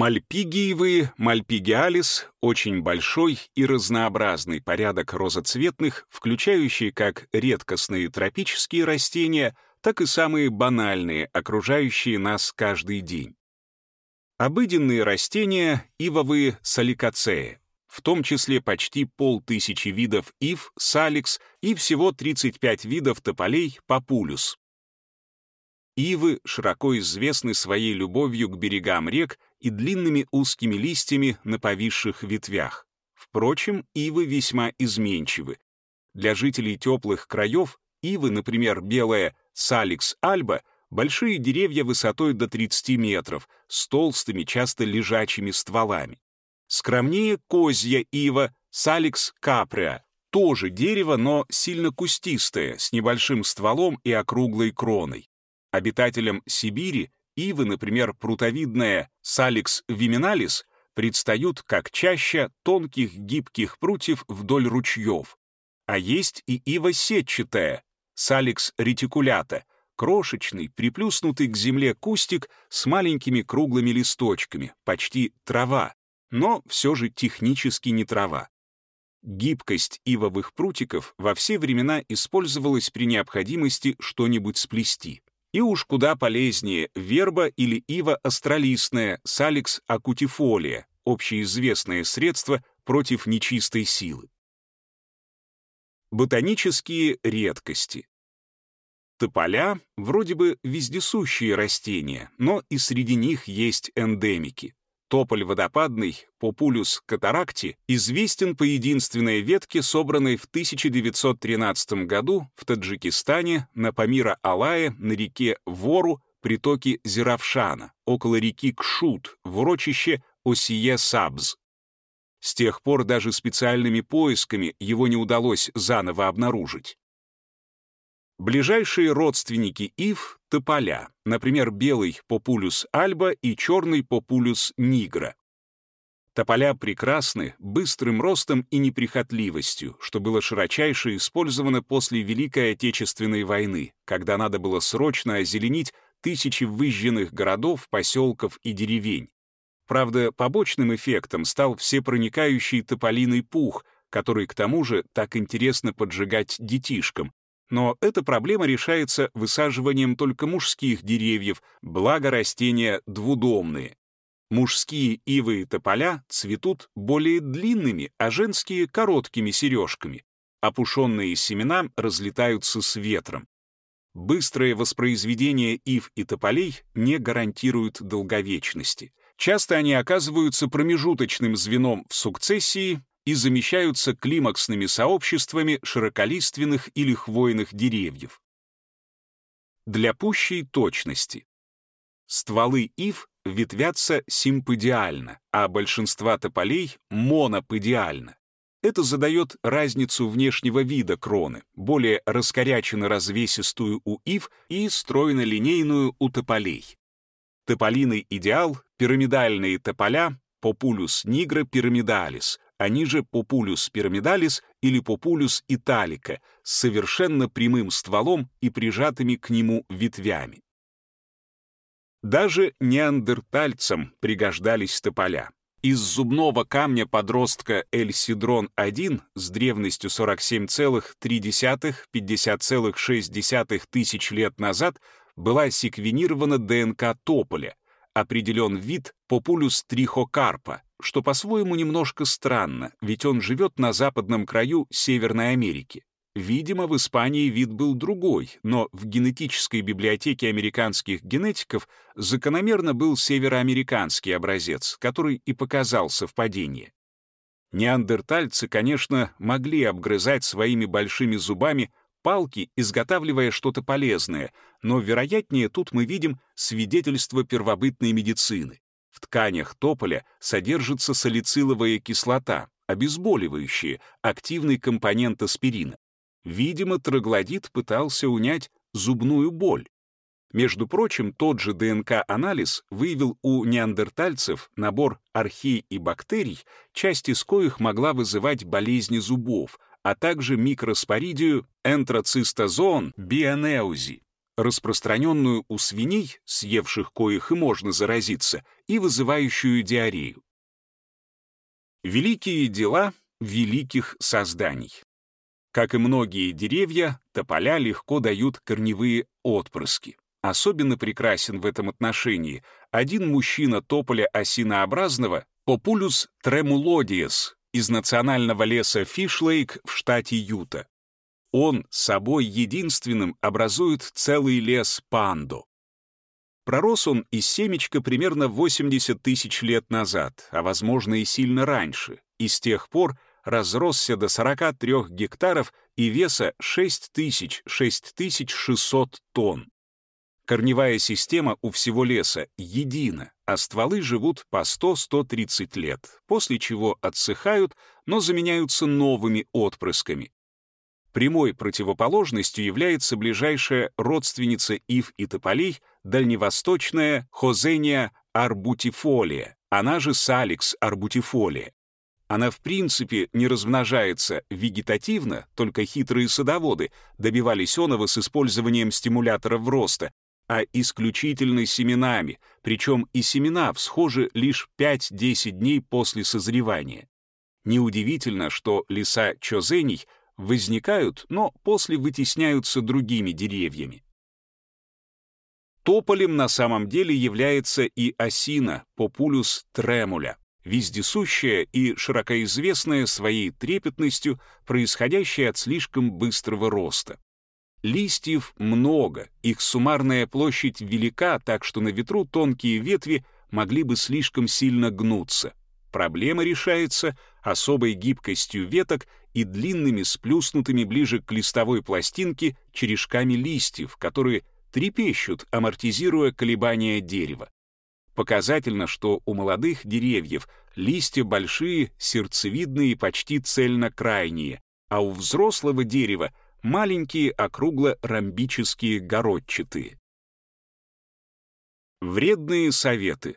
Мальпигиевые, мальпигиалис — очень большой и разнообразный порядок розоцветных, включающий как редкостные тропические растения, так и самые банальные, окружающие нас каждый день. Обыденные растения — ивовые саликацеи, в том числе почти полтысячи видов ив, саликс и всего 35 видов тополей папулюс. Ивы широко известны своей любовью к берегам рек и длинными узкими листьями на повисших ветвях. Впрочем, ивы весьма изменчивы. Для жителей теплых краев ивы, например, белая саликс альба, большие деревья высотой до 30 метров, с толстыми, часто лежачими стволами. Скромнее козья ива саликс каприа, тоже дерево, но сильно кустистое, с небольшим стволом и округлой кроной. Обитателям Сибири ивы, например, прутовидная Salix viminalis, предстают как чаща тонких гибких прутьев вдоль ручьев. А есть и ива сетчатая, Salix reticulata, крошечный, приплюснутый к земле кустик с маленькими круглыми листочками, почти трава, но все же технически не трава. Гибкость ивовых прутиков во все времена использовалась при необходимости что-нибудь сплести. И уж куда полезнее верба или ива астролистная, саликс акутифолия, общеизвестное средство против нечистой силы. Ботанические редкости. Тополя вроде бы вездесущие растения, но и среди них есть эндемики. Тополь водопадный, Популюс катаракти, известен по единственной ветке, собранной в 1913 году в Таджикистане на Памира-Алае на реке Вору, притоке Зиравшана, около реки Кшут, в урочище Осие-Сабз. С тех пор даже специальными поисками его не удалось заново обнаружить. Ближайшие родственники ив — тополя, например, белый популюс альба и черный популюс нигра. Тополя прекрасны быстрым ростом и неприхотливостью, что было широчайше использовано после Великой Отечественной войны, когда надо было срочно озеленить тысячи выжженных городов, поселков и деревень. Правда, побочным эффектом стал всепроникающий тополиный пух, который к тому же так интересно поджигать детишкам, но эта проблема решается высаживанием только мужских деревьев, благо растения двудомные. Мужские ивы и тополя цветут более длинными, а женские — короткими сережками. Опушенные семена разлетаются с ветром. Быстрое воспроизведение ив и тополей не гарантирует долговечности. Часто они оказываются промежуточным звеном в сукцессии и замещаются климаксными сообществами широколиственных или хвойных деревьев. Для пущей точности. Стволы ив ветвятся симподиально, а большинство тополей — моноподиально. Это задает разницу внешнего вида кроны, более раскоряченно-развесистую у ив и стройно-линейную у тополей. Тополиный идеал — пирамидальные тополя, популюс нигра пирамидалис, они же Populus пирамидалис или Populus италика с совершенно прямым стволом и прижатыми к нему ветвями. Даже неандертальцам пригождались тополя. Из зубного камня подростка Эльсидрон-1 с древностью 47,3-50,6 тысяч лет назад была секвенирована ДНК тополя, определен вид Populus трихокарпа, что по-своему немножко странно, ведь он живет на западном краю Северной Америки. Видимо, в Испании вид был другой, но в генетической библиотеке американских генетиков закономерно был североамериканский образец, который и показал совпадение. Неандертальцы, конечно, могли обгрызать своими большими зубами палки, изготавливая что-то полезное, но, вероятнее, тут мы видим свидетельство первобытной медицины. В тканях тополя содержится салициловая кислота, обезболивающая, активный компонент аспирина. Видимо, троглодит пытался унять зубную боль. Между прочим, тот же ДНК-анализ выявил у неандертальцев набор архей и бактерий, часть из коих могла вызывать болезни зубов, а также микроспоридию энтроцистозоон бионеузи. Распространенную у свиней, съевших коих и можно заразиться, и вызывающую диарею. Великие дела великих созданий. Как и многие деревья, тополя легко дают корневые отпрыски. Особенно прекрасен в этом отношении один мужчина тополя осинообразного Populus tremulodius из национального леса Фишлейк в штате Юта. Он собой единственным образует целый лес панду. Пророс он из семечка примерно 80 тысяч лет назад, а, возможно, и сильно раньше, и с тех пор разросся до 43 гектаров и веса 6000-6600 тонн. Корневая система у всего леса едина, а стволы живут по 100-130 лет, после чего отсыхают, но заменяются новыми отпрысками. Прямой противоположностью является ближайшая родственница ив и тополей, дальневосточная Хозения арбутифолия, она же саликс арбутифолия. Она в принципе не размножается вегетативно, только хитрые садоводы добивались оного с использованием стимуляторов роста, а исключительно семенами, причем и семена всхожи лишь 5-10 дней после созревания. Неудивительно, что леса чозений — возникают, но после вытесняются другими деревьями. Тополем на самом деле является и осина, популюс тремуля, вездесущая и широкоизвестная своей трепетностью, происходящая от слишком быстрого роста. Листьев много, их суммарная площадь велика, так что на ветру тонкие ветви могли бы слишком сильно гнуться. Проблема решается особой гибкостью веток и длинными сплюснутыми ближе к листовой пластинке черешками листьев, которые трепещут, амортизируя колебания дерева. Показательно, что у молодых деревьев листья большие, сердцевидные и почти цельнокрайние, а у взрослого дерева маленькие округло-ромбические городчатые. Вредные советы.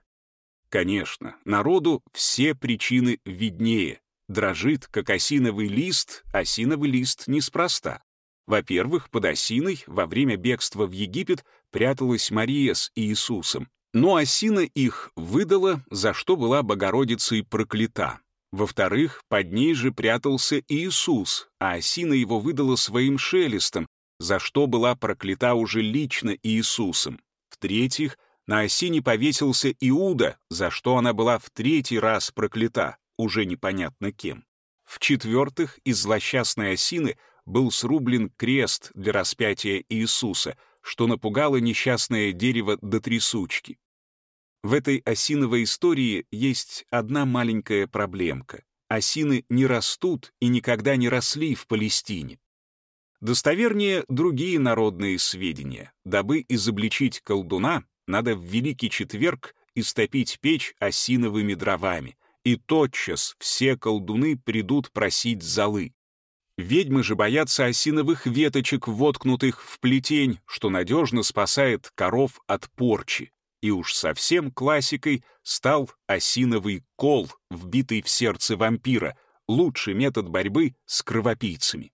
Конечно, народу все причины виднее, дрожит, как осиновый лист, осиновый лист неспроста. Во-первых, под осиной во время бегства в Египет пряталась Мария с Иисусом, но осина их выдала, за что была Богородицей проклята. Во-вторых, под ней же прятался Иисус, а осина его выдала своим шелестом, за что была проклята уже лично Иисусом. В-третьих, на осине повесился Иуда, за что она была в третий раз проклята уже непонятно кем. В-четвертых, из злосчастной осины был срублен крест для распятия Иисуса, что напугало несчастное дерево до трясучки. В этой осиновой истории есть одна маленькая проблемка. Осины не растут и никогда не росли в Палестине. Достовернее другие народные сведения. Дабы изобличить колдуна, надо в Великий Четверг истопить печь осиновыми дровами, и тотчас все колдуны придут просить золы. Ведьмы же боятся осиновых веточек, воткнутых в плетень, что надежно спасает коров от порчи. И уж совсем классикой стал осиновый кол, вбитый в сердце вампира, лучший метод борьбы с кровопийцами.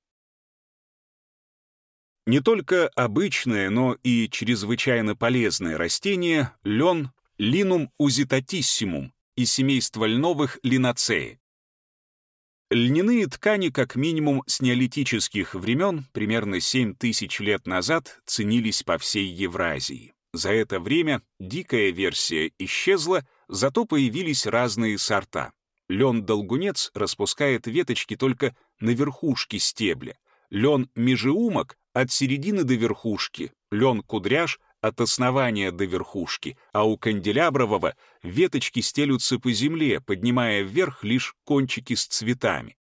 Не только обычное, но и чрезвычайно полезное растение — лен Linum usitatissimum, из семейства льновых линоцеи. Льняные ткани, как минимум с неолитических времен, примерно 7 тысяч лет назад, ценились по всей Евразии. За это время дикая версия исчезла, зато появились разные сорта. Лен-долгунец распускает веточки только на верхушке стебля. Лен-межеумок — от середины до верхушки. Лен-кудряш от основания до верхушки, а у канделябрового веточки стелются по земле, поднимая вверх лишь кончики с цветами.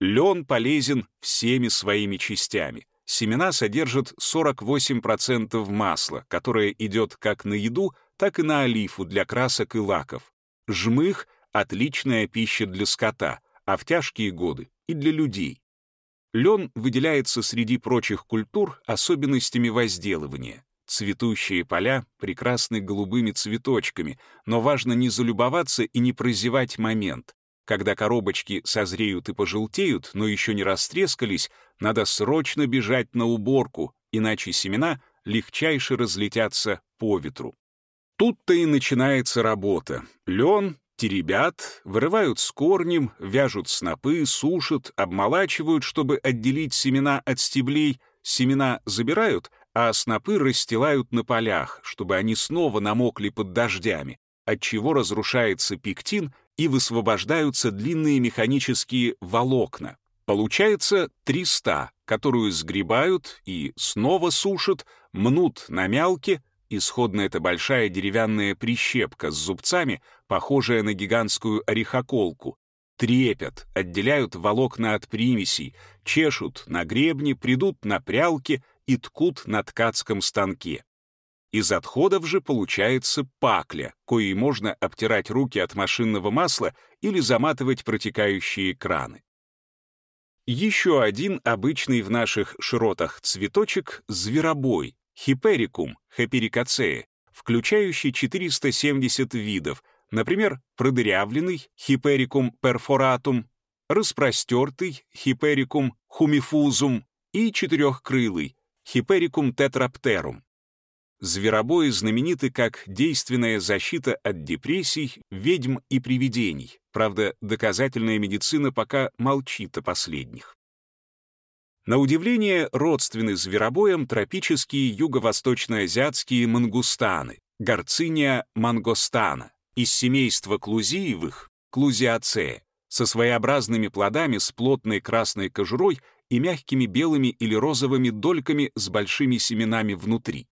Лен полезен всеми своими частями. Семена содержат 48% масла, которое идет как на еду, так и на олифу для красок и лаков. Жмых — отличная пища для скота, а в тяжкие годы — и для людей. Лен выделяется среди прочих культур особенностями возделывания. Цветущие поля прекрасны голубыми цветочками, но важно не залюбоваться и не прозевать момент. Когда коробочки созреют и пожелтеют, но еще не растрескались, надо срочно бежать на уборку, иначе семена легчайше разлетятся по ветру. Тут-то и начинается работа. Лен теребят, вырывают с корнем, вяжут снопы, сушат, обмолачивают, чтобы отделить семена от стеблей, семена забирают, а снопы расстилают на полях, чтобы они снова намокли под дождями, отчего разрушается пектин и высвобождаются длинные механические волокна. Получается 300, которую сгребают и снова сушат, мнут на мялке, исходно это большая деревянная прищепка с зубцами, похожая на гигантскую орехоколку, трепят, отделяют волокна от примесей, чешут на гребне, придут на прялки и ткут на ткацком станке. Из отходов же получается пакля, коей можно обтирать руки от машинного масла или заматывать протекающие краны. Еще один обычный в наших широтах цветочек — зверобой, хиперикум, хеперикацея, включающий 470 видов, например, продырявленный хиперикум перфоратум, распростертый хиперикум хумифузум и четырехкрылый хиперикум тетраптерум. Зверобои знамениты как действенная защита от депрессий, ведьм и привидений. Правда, доказательная медицина пока молчит о последних. На удивление, родственны зверобоям тропические юго-восточноазиатские мангустаны, горциния мангостана, из семейства клузиевых, клузиацея, со своеобразными плодами с плотной красной кожурой и мягкими белыми или розовыми дольками с большими семенами внутри.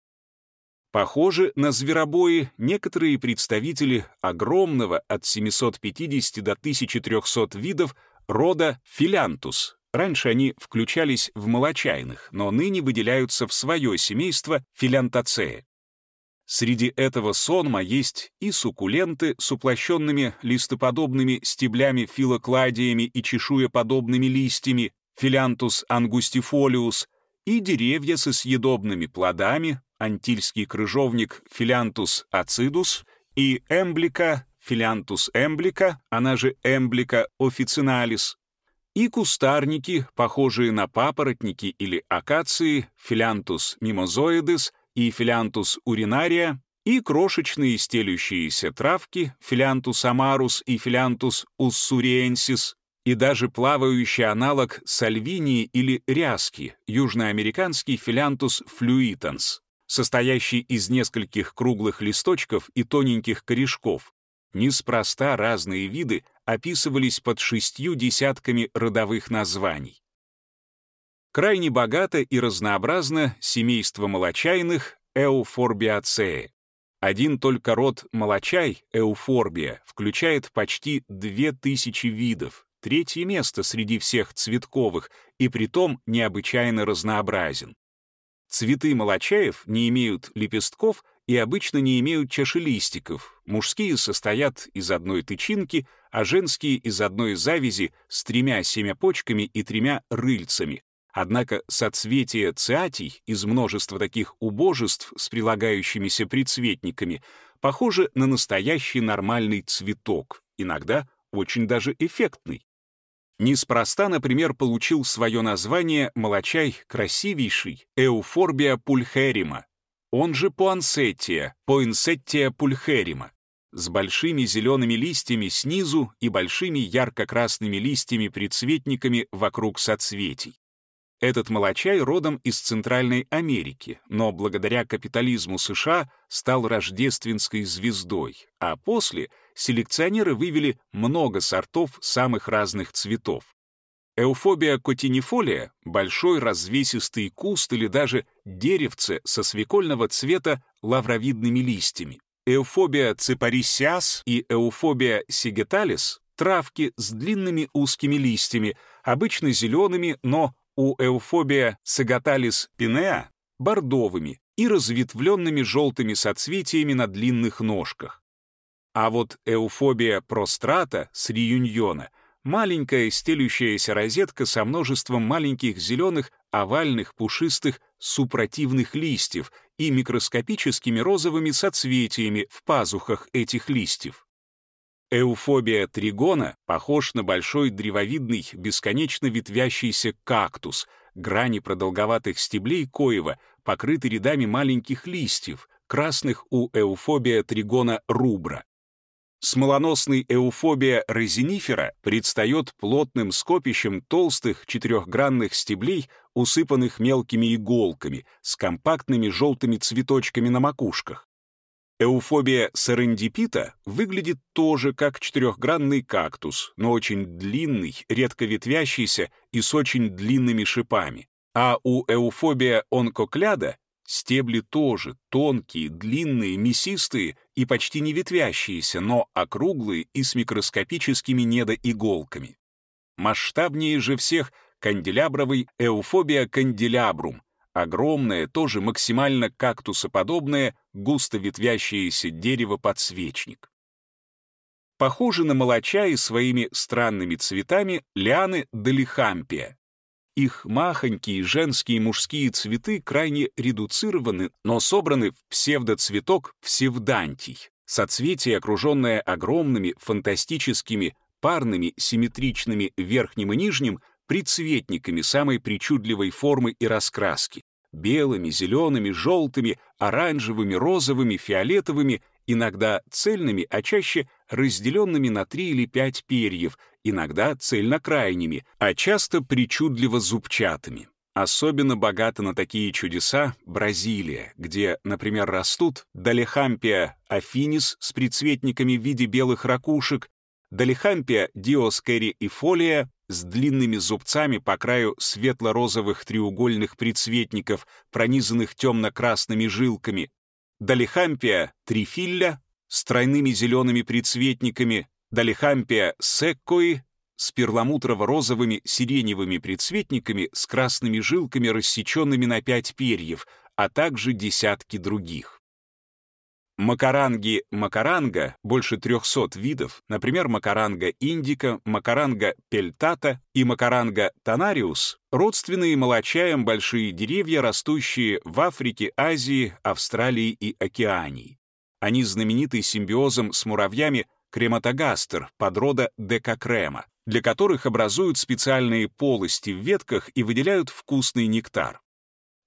Похожи на зверобои некоторые представители огромного от 750 до 1300 видов рода филянтус. Раньше они включались в молочайных, но ныне выделяются в свое семейство филянтацея. Среди этого сонма есть и суккуленты с уплощенными листоподобными стеблями филокладиями и чешуеподобными листьями, Phyllanthus angustifolius, и деревья со съедобными плодами, антильский крыжовник Phyllanthus acidus и эмблика Phyllanthus emblica, она же Emblica officinalis, и кустарники, похожие на папоротники или акации, Phyllanthus mimosoides и Phyllanthus urinaria, и крошечные стелющиеся травки, Phyllanthus amarus и Phyllanthus ussuriensis, и даже плавающий аналог сальвинии или ряски, южноамериканский Филянтус флюитанс состоящий из нескольких круглых листочков и тоненьких корешков. Неспроста разные виды описывались под шестью десятками родовых названий. Крайне богато и разнообразно семейство молочайных Эуфорбиацеи. Один только род молочай, эуфорбия, включает почти две тысячи видов, третье место среди всех цветковых, и притом необычайно разнообразен. Цветы молочаев не имеют лепестков и обычно не имеют чашелистиков. Мужские состоят из одной тычинки, а женские — из одной завязи с тремя семяпочками и тремя рыльцами. Однако соцветие циатий из множества таких убожеств с прилагающимися прицветниками похоже на настоящий нормальный цветок, иногда очень даже эффектный. Неспроста, например, получил свое название молочай красивейший Эуфорбия пульхерима, он же пуансеттия, поинсеттия пульхерима, с большими зелеными листьями снизу и большими ярко-красными листьями-прицветниками вокруг соцветий. Этот молочай родом из Центральной Америки, но благодаря капитализму США стал рождественской звездой, а после селекционеры вывели много сортов самых разных цветов. Эуфобия котинифолия — большой развесистый куст или даже деревце со свекольного цвета лавровидными листьями. Эуфобия ципарисиас и эуфобия сигеталис — травки с длинными узкими листьями, обычно зелеными, но у эуфобия сагаталис пинеа бордовыми и разветвленными желтыми соцветиями на длинных ножках. А вот эуфобия прострата с реюньона — маленькая стелющаяся розетка со множеством маленьких зеленых, овальных, пушистых, супротивных листьев и микроскопическими розовыми соцветиями в пазухах этих листьев. Эуфобия тригона похож на большой древовидный, бесконечно ветвящийся кактус, грани продолговатых стеблей коева покрыты рядами маленьких листьев, красных у эуфобия тригона рубра. Смолоносный эуфобия резинифера предстает плотным скопищем толстых четырехгранных стеблей, усыпанных мелкими иголками, с компактными желтыми цветочками на макушках. Эуфобия серендипита выглядит тоже как четырехгранный кактус, но очень длинный, редко ветвящийся и с очень длинными шипами. А у эуфобия онкокляда стебли тоже тонкие, длинные, мясистые и почти не ветвящиеся, но округлые и с микроскопическими недоиголками. Масштабнее же всех канделябровый эуфобия канделябрум, огромное, тоже максимально кактусоподобное, густо ветвящееся дерево-подсвечник. Похожи на молочаи своими странными цветами лианы долихампия. Их махонькие женские и мужские цветы крайне редуцированы, но собраны в псевдоцветок псевдантий, соцветие, окруженное огромными фантастическими парными симметричными верхним и нижним прицветниками самой причудливой формы и раскраски белыми, зелеными, желтыми, оранжевыми, розовыми, фиолетовыми, иногда цельными, а чаще разделенными на три или пять перьев, иногда цельнокрайними, а часто причудливо зубчатыми. Особенно богата на такие чудеса Бразилия, где, например, растут Далехампия афинис с прицветниками в виде белых ракушек, Далехампия диоскерифолия с длинными зубцами по краю светло-розовых треугольных прицветников, пронизанных темно-красными жилками, Далихампия трифилля с тройными зелеными прицветниками, Далихампия секкои с перламутрово-розовыми сиреневыми прицветниками с красными жилками, рассеченными на пять перьев, а также десятки других. Макаранги макаранга, больше 300 видов, например, макаранга индика, макаранга пельтата и макаранга тонариус, родственные молочаям большие деревья, растущие в Африке, Азии, Австралии и Океании. Они знамениты симбиозом с муравьями крематогастер, подрода декакрема, для которых образуют специальные полости в ветках и выделяют вкусный нектар.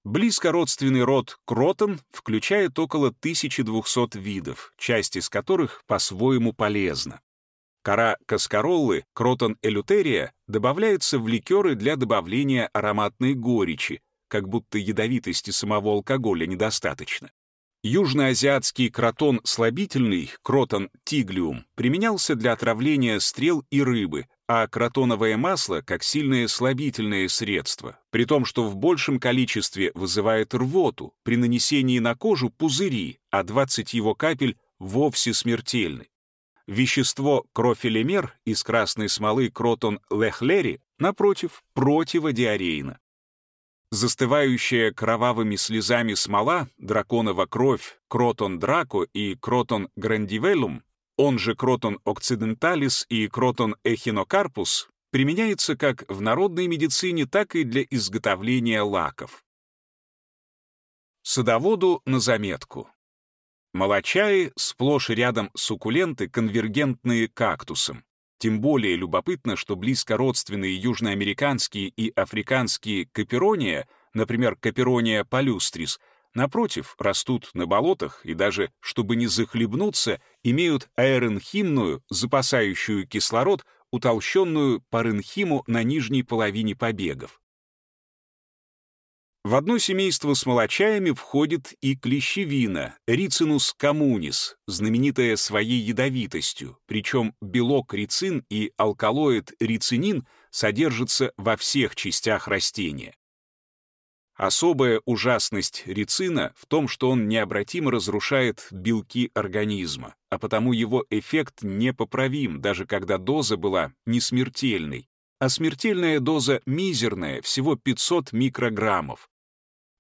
Близко родственный род кротон включает около 1200 видов, часть из которых по-своему полезна. Кора каскароллы, кротон элютерия, добавляется в ликеры для добавления ароматной горечи, как будто ядовитости самого алкоголя недостаточно. Южноазиатский кротон слабительный, кротон тиглиум, применялся для отравления стрел и рыбы, а кротоновое масло как сильное слабительное средство, при том, что в большем количестве вызывает рвоту, при нанесении на кожу пузыри, а 20 его капель вовсе смертельны. Вещество крофелемер из красной смолы кротон лехлери, напротив, противодиарейно. Застывающая кровавыми слезами смола, драконова кровь, кротон драко и кротон грандивеллум он же кротон окциденталис и кротон эхинокарпус, применяется как в народной медицине, так и для изготовления лаков. Садоводу на заметку. Молочаи сплошь и рядом суккуленты, конвергентные кактусам. Тем более любопытно, что близко родственные южноамериканские и африканские каперония, например, каперония палюстрис, напротив, растут на болотах и даже, чтобы не захлебнуться, имеют аэренхимную, запасающую кислород, утолщенную паренхиму на нижней половине побегов. В одно семейство с молочаями входит и клещевина, рицинус коммунис, знаменитая своей ядовитостью, причем белок рицин и алкалоид рицинин содержатся во всех частях растения. Особая ужасность рицина в том, что он необратимо разрушает белки организма, а потому его эффект непоправим, даже когда доза была не смертельной, а смертельная доза мизерная, всего 500 микрограммов.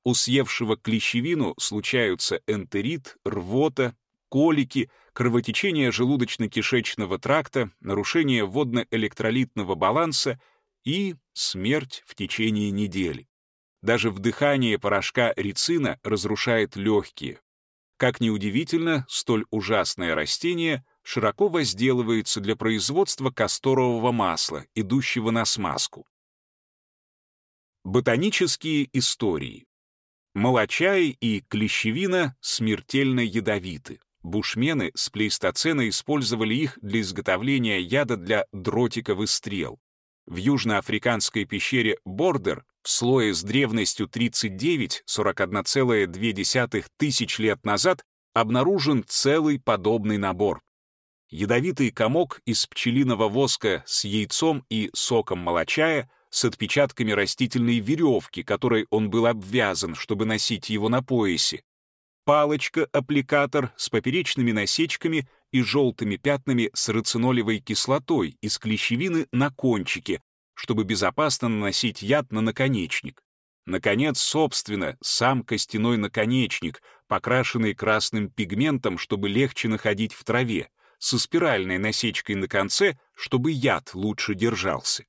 У съевшего клещевину случаются энтерит, рвота, колики, кровотечение желудочно-кишечного тракта, нарушение водно-электролитного баланса и смерть в течение недели. Даже вдыхание порошка рицина разрушает легкие. Как ни удивительно, столь ужасное растение широко возделывается для производства касторового масла, идущего на смазку. Ботанические истории. Молочай и клещевина смертельно ядовиты. Бушмены с плейстоцена использовали их для изготовления яда для дротиков и стрел. В южноафриканской пещере Бордер в слое с древностью 39, 41,2 тысяч лет назад обнаружен целый подобный набор. Ядовитый комок из пчелиного воска с яйцом и соком молочая с отпечатками растительной веревки, которой он был обвязан, чтобы носить его на поясе, палочка-аппликатор с поперечными насечками и желтыми пятнами с рацинолевой кислотой из клещевины на кончике, чтобы безопасно наносить яд на наконечник. Наконец, собственно, сам костяной наконечник, покрашенный красным пигментом, чтобы легче находить в траве, со спиральной насечкой на конце, чтобы яд лучше держался.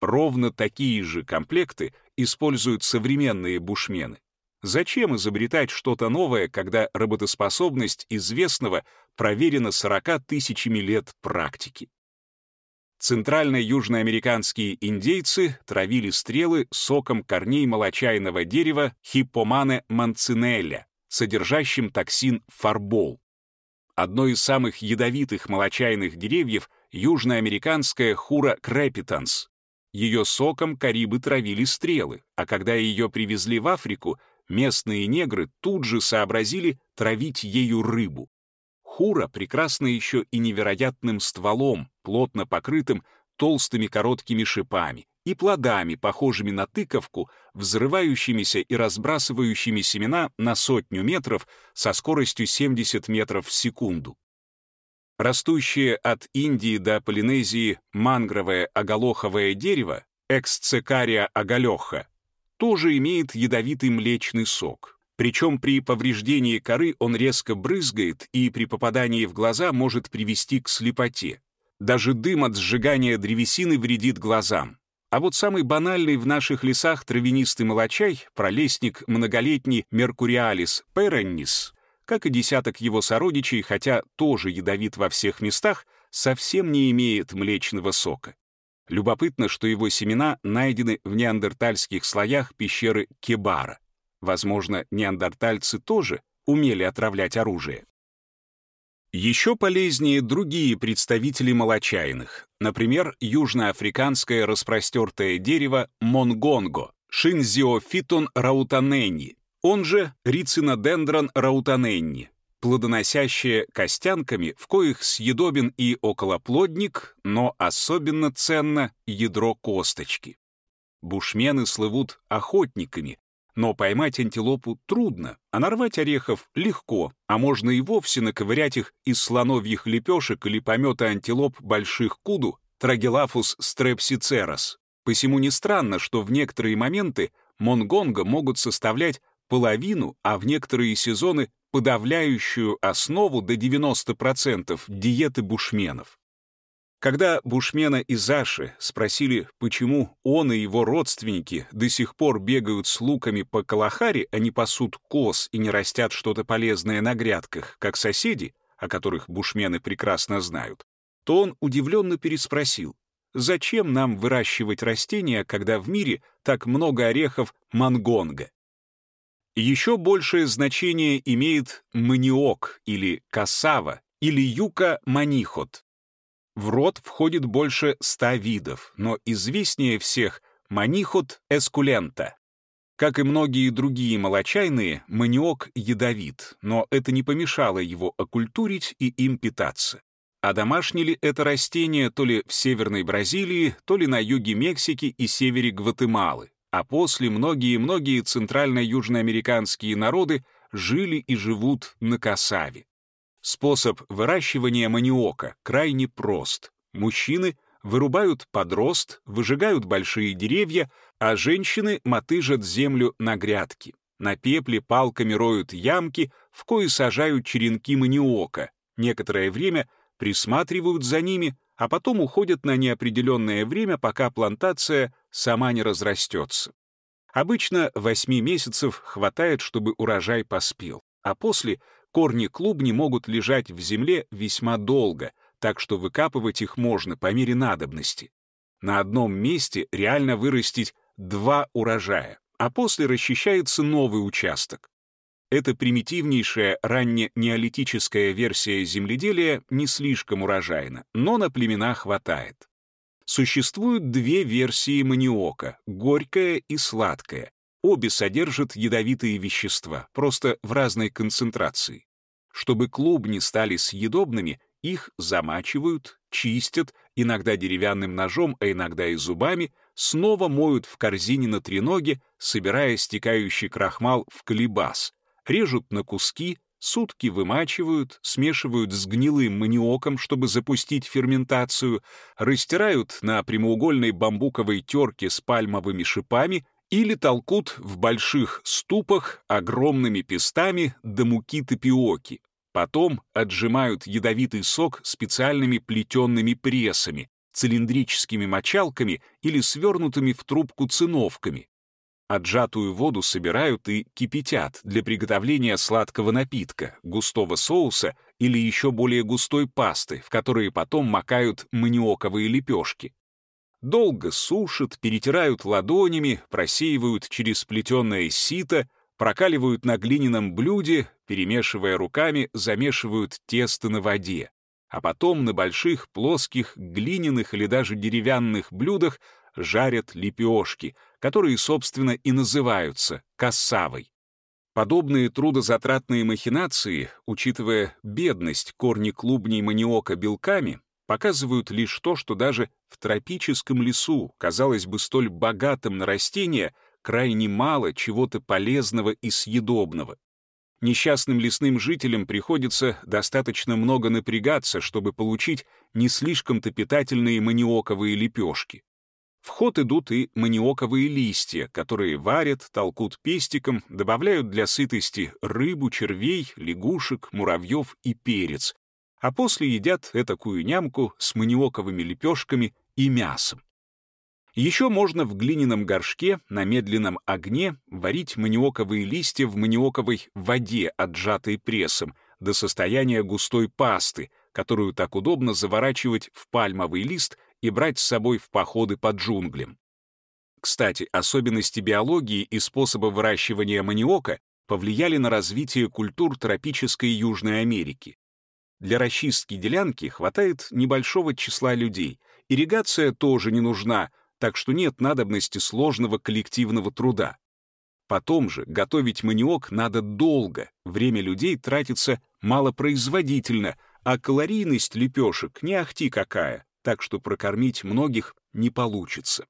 Ровно такие же комплекты используют современные бушмены. Зачем изобретать что-то новое, когда работоспособность известного проверена 40 тысячами лет практики? Центрально-южноамериканские индейцы травили стрелы соком корней молочайного дерева хиппомане манцинелля, содержащим токсин фарбол. Одно из самых ядовитых молочайных деревьев — южноамериканская хура крепитанс. Ее соком карибы травили стрелы, а когда ее привезли в Африку, местные негры тут же сообразили травить ею рыбу. Хура прекрасна еще и невероятным стволом, плотно покрытым толстыми короткими шипами, и плодами, похожими на тыковку, взрывающимися и разбрасывающими семена на сотню метров со скоростью 70 метров в секунду. Растущее от Индии до Полинезии мангровое оголоховое дерево, эксцекария оголеха, тоже имеет ядовитый млечный сок. Причем при повреждении коры он резко брызгает и при попадании в глаза может привести к слепоте. Даже дым от сжигания древесины вредит глазам. А вот самый банальный в наших лесах травянистый молочай, пролесник многолетний Меркуриалис переннис, как и десяток его сородичей, хотя тоже ядовит во всех местах, совсем не имеет млечного сока. Любопытно, что его семена найдены в неандертальских слоях пещеры Кебара. Возможно, неандертальцы тоже умели отравлять оружие. Еще полезнее другие представители молочайных, например, южноафриканское распростертое дерево монгонго, шинзиофитон раутаненни, он же рицинодендрон раутаненни, плодоносящее костянками, в коих съедобен и околоплодник, но особенно ценно ядро косточки. Бушмены слывут охотниками, но поймать антилопу трудно, а нарвать орехов легко, а можно и вовсе наковырять их из слоновьих лепешек или помета антилоп больших куду Трагелафус стрепсицерос. Посему не странно, что в некоторые моменты монгонго могут составлять половину, а в некоторые сезоны подавляющую основу до 90% диеты бушменов. Когда бушмена и Заши спросили, почему он и его родственники до сих пор бегают с луками по Калахаре, а не пасут коз и не растят что-то полезное на грядках, как соседи, о которых бушмены прекрасно знают, то он удивленно переспросил, зачем нам выращивать растения, когда в мире так много орехов мангонга? Еще большее значение имеет маниок или касава или юка-манихот. В род входит больше ста видов, но известнее всех манихот эскулента. Как и многие другие молочайные, маниок ядовит, но это не помешало его окультурить и им питаться. А домашнили это растение то ли в Северной Бразилии, то ли на юге Мексики и севере Гватемалы а после многие-многие центрально-южноамериканские народы жили и живут на касаве. Способ выращивания маниока крайне прост. Мужчины вырубают подрост, выжигают большие деревья, а женщины мотыжат землю на грядки. На пепле палками роют ямки, в кои сажают черенки маниока. Некоторое время присматривают за ними, а потом уходят на неопределенное время, пока плантация сама не разрастется. Обычно 8 месяцев хватает, чтобы урожай поспел, а после корни клубни могут лежать в земле весьма долго, так что выкапывать их можно по мере надобности. На одном месте реально вырастить два урожая, а после расчищается новый участок. Эта примитивнейшая ранненеолитическая версия земледелия не слишком урожайна, но на племена хватает. Существуют две версии маниока — горькая и сладкая. Обе содержат ядовитые вещества, просто в разной концентрации. Чтобы клубни стали съедобными, их замачивают, чистят, иногда деревянным ножом, а иногда и зубами, снова моют в корзине на треноге, собирая стекающий крахмал в колебас, режут на куски, сутки вымачивают, смешивают с гнилым маниоком, чтобы запустить ферментацию, растирают на прямоугольной бамбуковой терке с пальмовыми шипами или толкут в больших ступах огромными пестами до муки тапиоки. Потом отжимают ядовитый сок специальными плетенными прессами, цилиндрическими мочалками или свернутыми в трубку циновками. Отжатую воду собирают и кипятят для приготовления сладкого напитка, густого соуса или еще более густой пасты, в которые потом макают маниоковые лепешки. Долго сушат, перетирают ладонями, просеивают через плетеное сито, прокаливают на глиняном блюде, перемешивая руками, замешивают тесто на воде, а потом на больших, плоских, глиняных или даже деревянных блюдах жарят лепешки, которые, собственно, и называются кассавой. Подобные трудозатратные махинации, учитывая бедность корни клубней маниока белками, показывают лишь то, что даже в тропическом лесу, казалось бы, столь богатым на растения, крайне мало чего-то полезного и съедобного. Несчастным лесным жителям приходится достаточно много напрягаться, чтобы получить не слишком-то питательные маниоковые лепешки. В ход идут и маниоковые листья, которые варят, толкут пестиком, добавляют для сытости рыбу, червей, лягушек, муравьев и перец, а после едят этакую нямку с маниоковыми лепешками и мясом. Еще можно в глиняном горшке на медленном огне варить маниоковые листья в маниоковой воде, отжатой прессом, до состояния густой пасты, которую так удобно заворачивать в пальмовый лист и брать с собой в походы по джунглям. Кстати, особенности биологии и способа выращивания маниока повлияли на развитие культур тропической Южной Америки. Для расчистки делянки хватает небольшого числа людей, ирригация тоже не нужна — так что нет надобности сложного коллективного труда. Потом же готовить маниок надо долго, время людей тратится малопроизводительно, а калорийность лепешек не ахти какая, так что прокормить многих не получится.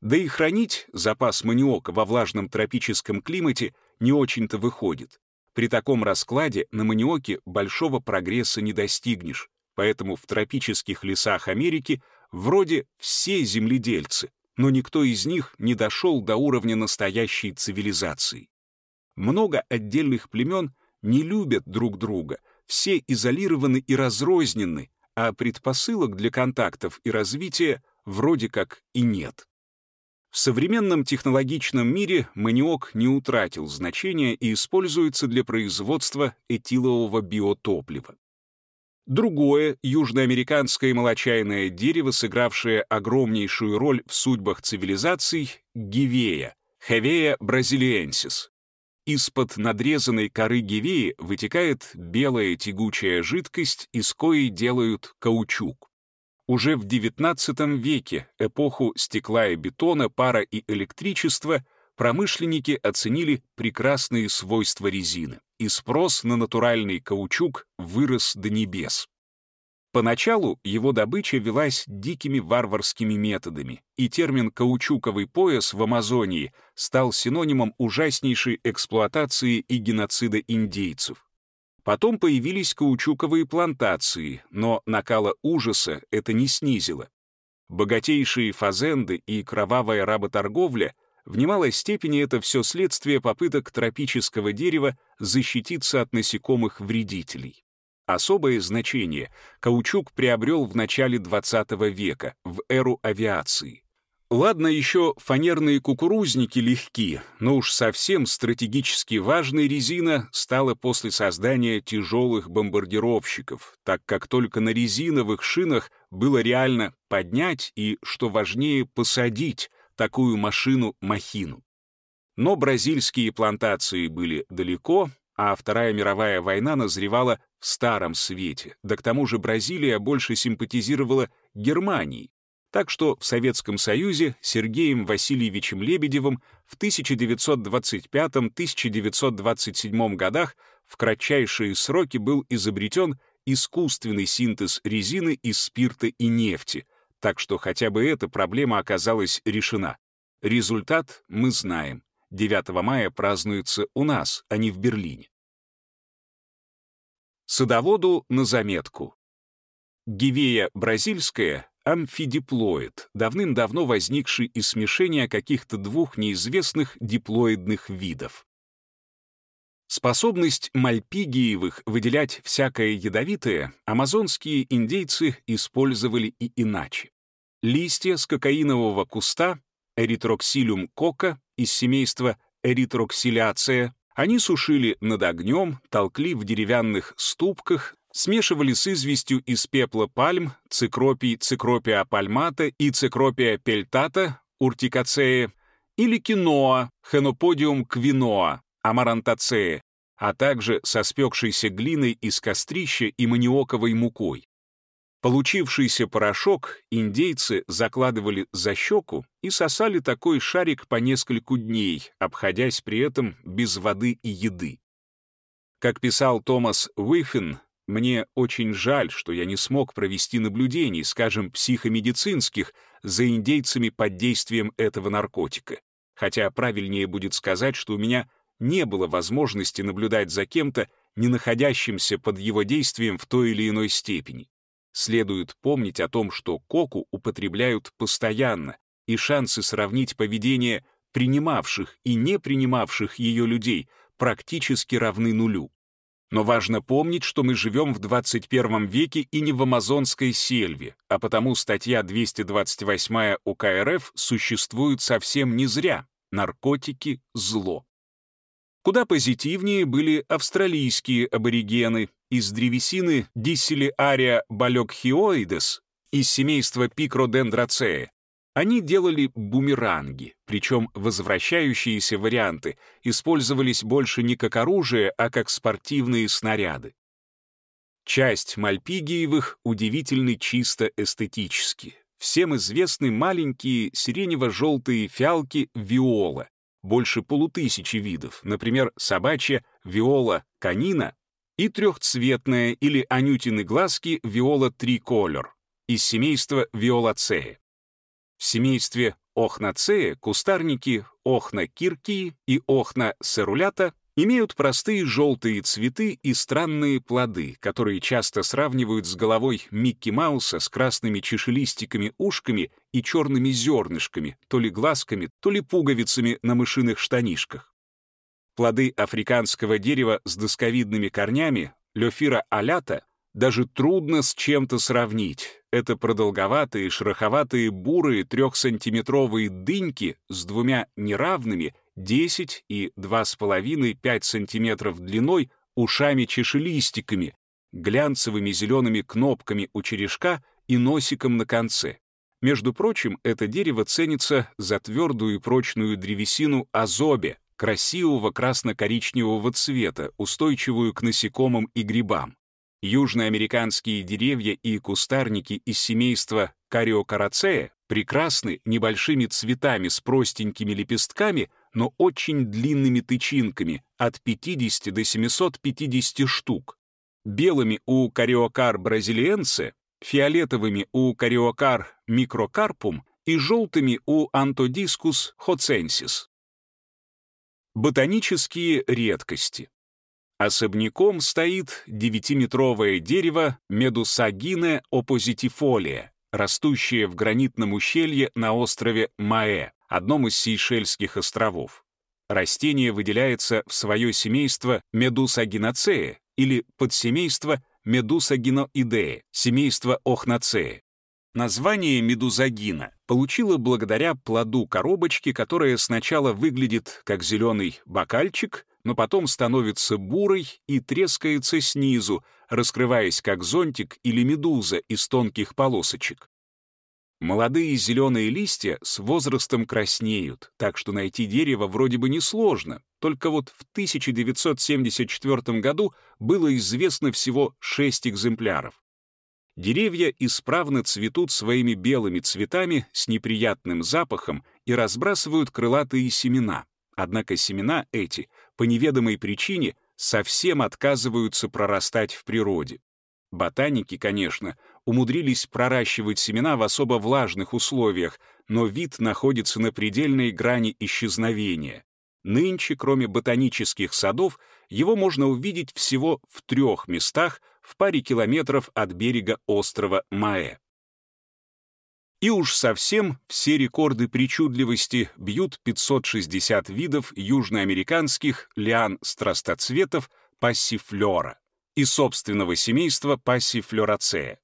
Да и хранить запас маниока во влажном тропическом климате не очень-то выходит. При таком раскладе на маниоке большого прогресса не достигнешь, поэтому в тропических лесах Америки Вроде все земледельцы, но никто из них не дошел до уровня настоящей цивилизации. Много отдельных племен не любят друг друга, все изолированы и разрознены, а предпосылок для контактов и развития вроде как и нет. В современном технологичном мире маниок не утратил значения и используется для производства этилового биотоплива. Другое южноамериканское молочайное дерево, сыгравшее огромнейшую роль в судьбах цивилизаций — гивея, хевея бразилиенсис. Из-под надрезанной коры гивеи вытекает белая тягучая жидкость, из коей делают каучук. Уже в XIX веке, эпоху стекла и бетона, пара и электричества, промышленники оценили прекрасные свойства резины и спрос на натуральный каучук вырос до небес. Поначалу его добыча велась дикими варварскими методами, и термин «каучуковый пояс» в Амазонии стал синонимом ужаснейшей эксплуатации и геноцида индейцев. Потом появились каучуковые плантации, но накала ужаса это не снизило. Богатейшие фазенды и кровавая работорговля в немалой степени это все следствие попыток тропического дерева защититься от насекомых-вредителей. Особое значение каучук приобрел в начале XX века, в эру авиации. Ладно, еще фанерные кукурузники легки, но уж совсем стратегически важной резина стала после создания тяжелых бомбардировщиков, так как только на резиновых шинах было реально поднять и, что важнее, посадить такую машину-махину. Но бразильские плантации были далеко, а Вторая мировая война назревала в старом свете, да к тому же Бразилия больше симпатизировала Германии, так что в Советском Союзе Сергеем Васильевичем Лебедевым в 1925-1927 годах в кратчайшие сроки был изобретен искусственный синтез резины из спирта и нефти, так что хотя бы эта проблема оказалась решена. Результат мы знаем. 9 мая празднуется у нас, а не в Берлине. Садоводу на заметку. Гивея бразильская — амфидиплоид, давным-давно возникший из смешения каких-то двух неизвестных диплоидных видов. Способность мальпигиевых выделять всякое ядовитое амазонские индейцы использовали и иначе. Листья с кокаинового куста Эритроксилиум кока из семейства Эритроксиляция они сушили над огнем, толкли в деревянных ступках, смешивали с известью из пепла пальм, цикропий цикропия пальмата и цикропия пельтата, уртикацея, или киноа, хеноподиум квиноа, амарантацея, а также со спекшейся глиной из кострища и маниоковой мукой. Получившийся порошок индейцы закладывали за щеку и сосали такой шарик по нескольку дней, обходясь при этом без воды и еды. Как писал Томас Уифен, «Мне очень жаль, что я не смог провести наблюдений, скажем, психомедицинских, за индейцами под действием этого наркотика. Хотя правильнее будет сказать, что у меня не было возможности наблюдать за кем-то, не находящимся под его действием в той или иной степени. Следует помнить о том, что коку употребляют постоянно, и шансы сравнить поведение принимавших и не принимавших ее людей практически равны нулю. Но важно помнить, что мы живем в 21 веке и не в амазонской сельве, а потому статья 228 УК РФ существует совсем не зря. Наркотики — зло. Куда позитивнее были австралийские аборигены, из древесины Дисселиария балекхиоидес из семейства Пикродендрацея. Они делали бумеранги, причем возвращающиеся варианты использовались больше не как оружие, а как спортивные снаряды. Часть мальпигиевых удивительны чисто эстетически. Всем известны маленькие сиренево-желтые фиалки виола, больше полутысячи видов, например, собачья виола канина и трехцветная или анютины глазки виола триколор из семейства виолацея. В семействе охнацея кустарники охна-киркии и охна-серулята имеют простые желтые цветы и странные плоды, которые часто сравнивают с головой Микки Мауса с красными чешелистиками ушками и черными зернышками, то ли глазками, то ли пуговицами на мышиных штанишках. Плоды африканского дерева с досковидными корнями, лёфира алята, даже трудно с чем-то сравнить. Это продолговатые, шероховатые, бурые трехсантиметровые дыньки с двумя неравными 10 и 2,5-5 сантиметров длиной ушами-чешелистиками, глянцевыми зелеными кнопками у черешка и носиком на конце. Между прочим, это дерево ценится за твердую и прочную древесину азобе, красивого красно-коричневого цвета, устойчивую к насекомым и грибам. Южноамериканские деревья и кустарники из семейства кариокарацея прекрасны небольшими цветами с простенькими лепестками, но очень длинными тычинками, от 50 до 750 штук. Белыми у кариокар бразилиенсе, фиолетовыми у кариокар микрокарпум и желтыми у антодискус хоценсис. Ботанические редкости. Особняком стоит девятиметровое дерево Медусагина опозитифолия, растущее в гранитном ущелье на острове Маэ, одном из Сейшельских островов. Растение выделяется в свое семейство Медусагинацея или подсемейство Медусагиноидея, семейство Охнацея. Название медузагина получила благодаря плоду коробочки, которая сначала выглядит как зеленый бокальчик, но потом становится бурой и трескается снизу, раскрываясь как зонтик или медуза из тонких полосочек. Молодые зеленые листья с возрастом краснеют, так что найти дерево вроде бы несложно. Только вот в 1974 году было известно всего 6 экземпляров. Деревья исправно цветут своими белыми цветами с неприятным запахом и разбрасывают крылатые семена. Однако семена эти, по неведомой причине, совсем отказываются прорастать в природе. Ботаники, конечно, умудрились проращивать семена в особо влажных условиях, но вид находится на предельной грани исчезновения. Нынче, кроме ботанических садов, его можно увидеть всего в трех местах в паре километров от берега острова Маэ. И уж совсем все рекорды причудливости бьют 560 видов южноамериканских лиан-страстоцветов пассифлора и собственного семейства пассифлорацея.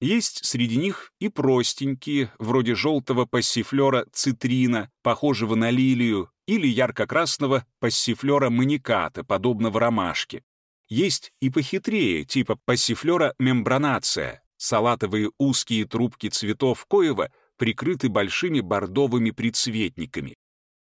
Есть среди них и простенькие, вроде желтого пассифлера цитрина, похожего на лилию, или ярко-красного пассифлера маниката, подобного ромашке. Есть и похитрее, типа пассифлера мембранация, салатовые узкие трубки цветов коева прикрыты большими бордовыми прицветниками.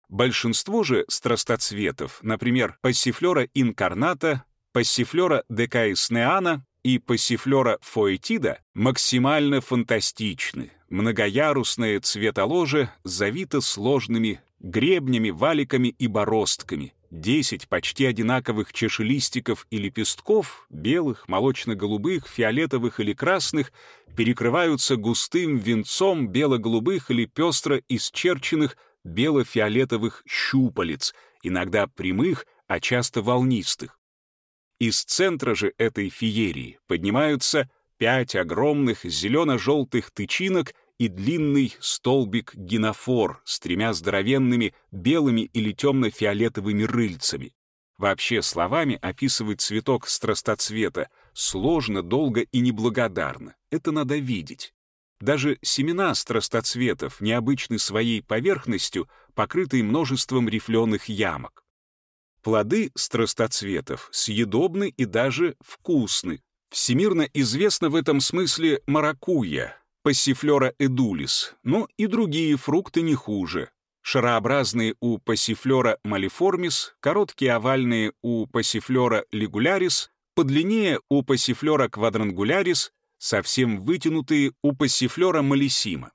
Большинство же страстоцветов, например, пассифлера инкарната, пассифлера декаиснеана и пассифлера фоэтида максимально фантастичны. Многоярусное цветоложе завито сложными гребнями, валиками и бороздками. Десять почти одинаковых чешелистиков и лепестков, белых, молочно-голубых, фиолетовых или красных, перекрываются густым венцом бело-голубых или пестро исчерченных бело-фиолетовых щупалец, иногда прямых, а часто волнистых. Из центра же этой феерии поднимаются пять огромных зелено-желтых тычинок и длинный столбик гинофор с тремя здоровенными белыми или темно-фиолетовыми рыльцами. Вообще словами описывать цветок страстоцвета сложно, долго и неблагодарно. Это надо видеть. Даже семена страстоцветов необычны своей поверхностью, покрытой множеством рифленых ямок. Плоды страстоцветов съедобны и даже вкусны. Всемирно известна в этом смысле маракуйя, пассифлора эдулис, но и другие фрукты не хуже. Шарообразные у пассифлора малиформис, короткие овальные у пассифлора лигулярис, подлиннее у пассифлора квадрангулярис, совсем вытянутые у пассифлора малисима.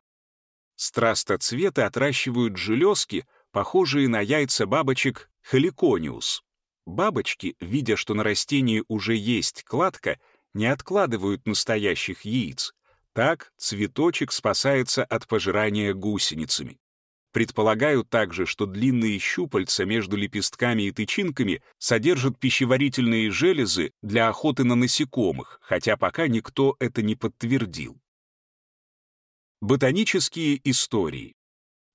Страстоцветы отращивают железки, похожие на яйца бабочек Халикониус. Бабочки, видя, что на растении уже есть кладка, не откладывают настоящих яиц. Так цветочек спасается от пожирания гусеницами. Предполагают также, что длинные щупальца между лепестками и тычинками содержат пищеварительные железы для охоты на насекомых, хотя пока никто это не подтвердил. Ботанические истории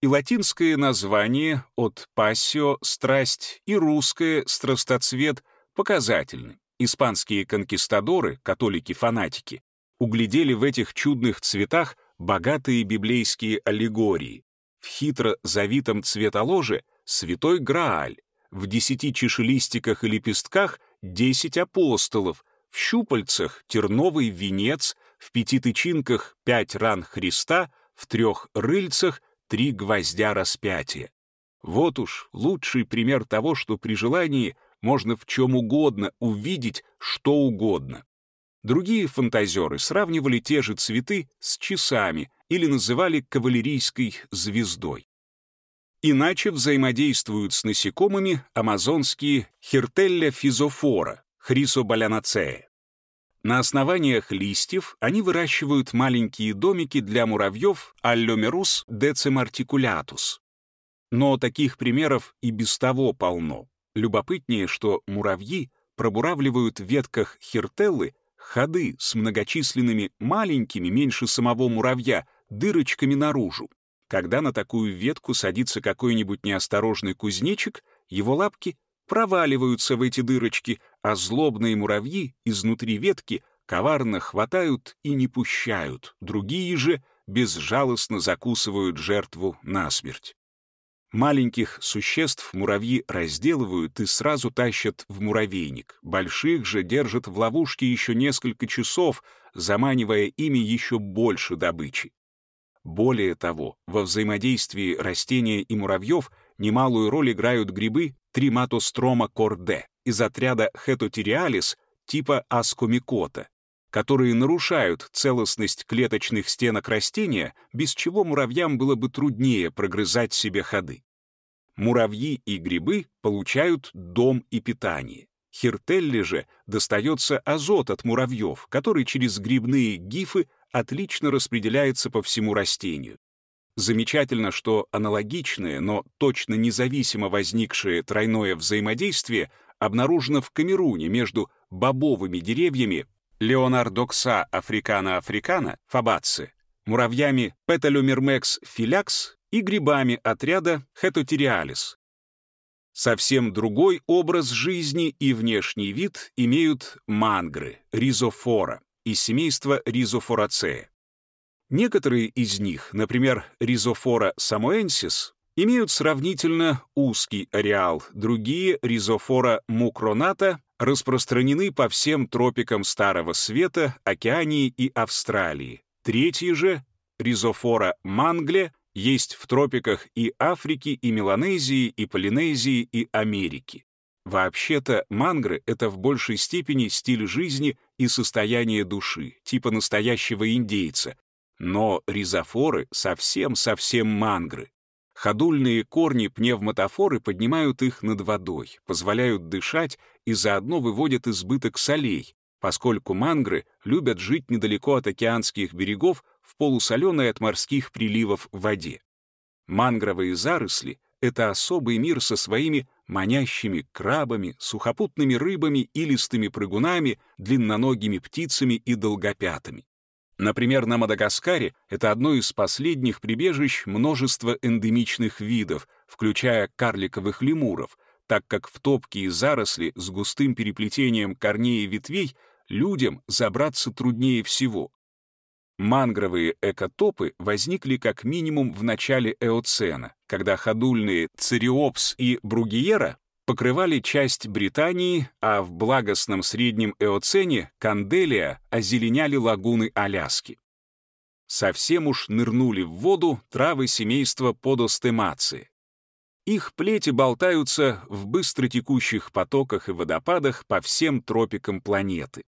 и латинское название от «пассио» — «страсть» и русское «страстоцвет» показательны. Испанские конкистадоры, католики-фанатики, углядели в этих чудных цветах богатые библейские аллегории. В хитро завитом цветоложе — святой Грааль, в десяти чешелистиках и лепестках — десять апостолов, в щупальцах — терновый венец, в пяти тычинках — пять ран Христа, в трех рыльцах — три гвоздя распятия. Вот уж лучший пример того, что при желании можно в чем угодно увидеть что угодно. Другие фантазеры сравнивали те же цветы с часами или называли кавалерийской звездой. Иначе взаимодействуют с насекомыми амазонские хиртелля физофора, хрисобалянацея. На основаниях листьев они выращивают маленькие домики для муравьев Allomерус decimarticulatus. Но таких примеров и без того полно. Любопытнее, что муравьи пробуравливают в ветках хиртеллы ходы с многочисленными маленькими, меньше самого муравья, дырочками наружу. Когда на такую ветку садится какой-нибудь неосторожный кузнечик, его лапки проваливаются в эти дырочки, а злобные муравьи изнутри ветки коварно хватают и не пущают, другие же безжалостно закусывают жертву насмерть. Маленьких существ муравьи разделывают и сразу тащат в муравейник, больших же держат в ловушке еще несколько часов, заманивая ими еще больше добычи. Более того, во взаимодействии растения и муравьев немалую роль играют грибы Триматострома корде из отряда Хетотериалис типа аскомикота, которые нарушают целостность клеточных стенок растения, без чего муравьям было бы труднее прогрызать себе ходы. Муравьи и грибы получают дом и питание. Хиртелли же достается азот от муравьев, который через грибные гифы отлично распределяется по всему растению. Замечательно, что аналогичное, но точно независимо возникшее тройное взаимодействие обнаружено в Камеруне между бобовыми деревьями Леонардокса африкана африкана фабаци, муравьями Петалюмермекс филякс и грибами отряда Хетотериалис. Совсем другой образ жизни и внешний вид имеют мангры, ризофора, из семейства ризофорацея. Некоторые из них, например, ризофора самоэнсис, имеют сравнительно узкий ареал, другие, ризофора мукроната, распространены по всем тропикам Старого Света, Океании и Австралии. Третьи же, ризофора мангле, есть в тропиках и Африки, и Меланезии, и Полинезии, и Америки. Вообще-то мангры — это в большей степени стиль жизни и состояние души, типа настоящего индейца. Но ризофоры совсем-совсем мангры. Ходульные корни пневматофоры поднимают их над водой, позволяют дышать и заодно выводят избыток солей, поскольку мангры любят жить недалеко от океанских берегов в полусоленой от морских приливов воде. Мангровые заросли — это особый мир со своими манящими крабами, сухопутными рыбами, илистыми прыгунами, длинноногими птицами и долгопятами. Например, на Мадагаскаре это одно из последних прибежищ множества эндемичных видов, включая карликовых лемуров, так как в топкие заросли с густым переплетением корней и ветвей людям забраться труднее всего. Мангровые экотопы возникли как минимум в начале Эоцена, когда ходульные Цериопс и Бругиера покрывали часть Британии, а в благостном среднем Эоцене Канделия озеленяли лагуны Аляски. Совсем уж нырнули в воду травы семейства подостемации. Их плети болтаются в быстротекущих потоках и водопадах по всем тропикам планеты.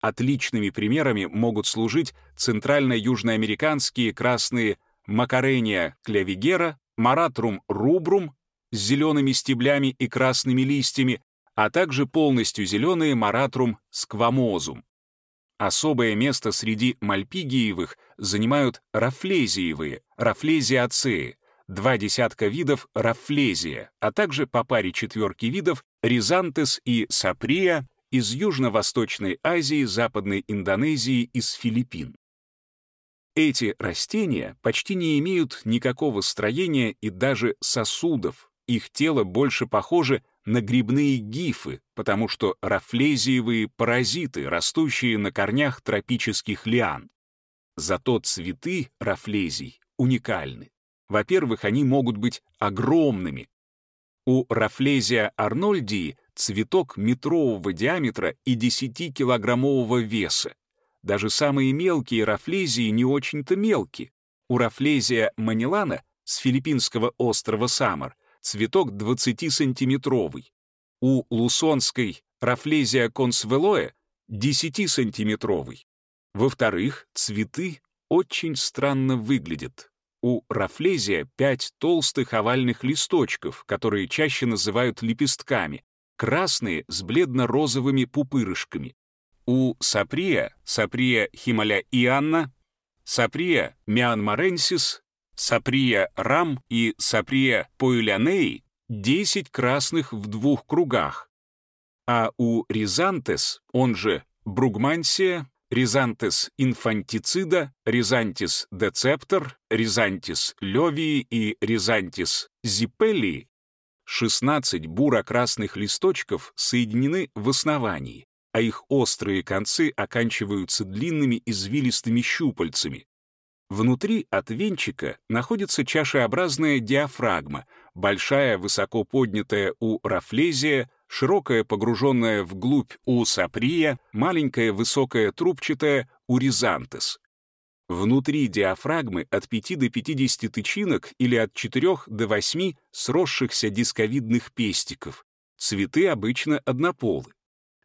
Отличными примерами могут служить центрально-южноамериканские красные Макарения клявигера, Маратрум рубрум с зелеными стеблями и красными листьями, а также полностью зеленые Маратрум сквамозум. Особое место среди мальпигиевых занимают рафлезиевые, рафлезиацеи, два десятка видов рафлезия, а также по паре четверки видов ризантес и саприя из Южно-Восточной Азии, Западной Индонезии и с Филиппин. Эти растения почти не имеют никакого строения и даже сосудов. Их тело больше похоже на грибные гифы, потому что рафлезиевые паразиты, растущие на корнях тропических лиан. Зато цветы рафлезий уникальны. Во-первых, они могут быть огромными. У рафлезия арнольдии цветок метрового диаметра и 10-килограммового веса. Даже самые мелкие рафлезии не очень-то мелкие. У рафлезия манилана с филиппинского острова Самар цветок 20-сантиметровый. У лусонской рафлезия консвелоэ 10-сантиметровый. Во-вторых, цветы очень странно выглядят. У рафлезия пять толстых овальных листочков, которые чаще называют лепестками, красные с бледно-розовыми пупырышками. У саприя, саприя хималяианна, саприя мианмаренсис, саприя рам и саприя пойлянеи 10 красных в двух кругах, а у ризантес, он же бругмансия, ризантес инфантицида, ризантис децептор, ризантис левии и ризантис зипеллии 16 буро-красных листочков соединены в основании, а их острые концы оканчиваются длинными извилистыми щупальцами. Внутри от венчика находится чашеобразная диафрагма, большая высоко поднятая у рафлезия, широкая погруженная вглубь у саприя, маленькая высокая трубчатая у ризантес. Внутри диафрагмы от 5 до 50 тычинок или от 4 до 8 сросшихся дисковидных пестиков. Цветы обычно однополы.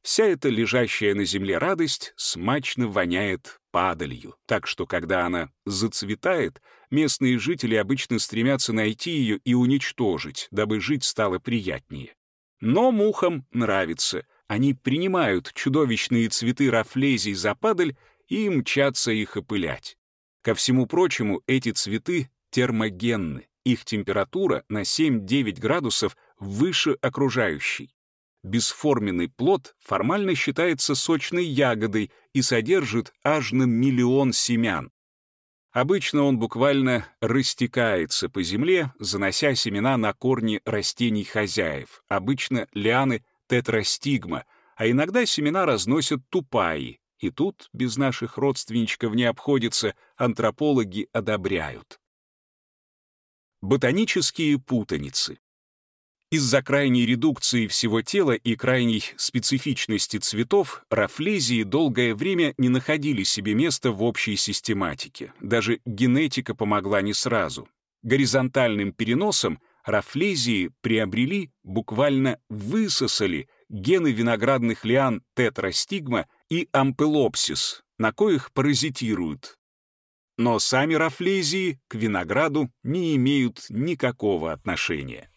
Вся эта лежащая на земле радость смачно воняет падалью, так что когда она зацветает, местные жители обычно стремятся найти ее и уничтожить, дабы жить стало приятнее. Но мухам нравится. Они принимают чудовищные цветы рафлезий за падаль и мчатся их опылять. Ко всему прочему, эти цветы термогенны. Их температура на 7-9 градусов выше окружающей. Бесформенный плод формально считается сочной ягодой и содержит аж на миллион семян. Обычно он буквально растекается по земле, занося семена на корни растений хозяев, обычно лианы тетрастигма, а иногда семена разносят тупаи, и тут без наших родственничков не обходится, антропологи одобряют. Ботанические путаницы. Из-за крайней редукции всего тела и крайней специфичности цветов рафлезии долгое время не находили себе места в общей систематике. Даже генетика помогла не сразу. Горизонтальным переносом рафлезии приобрели, буквально высосали гены виноградных лиан тетрастигма и ампелопсис, на коих паразитируют. Но сами рафлезии к винограду не имеют никакого отношения.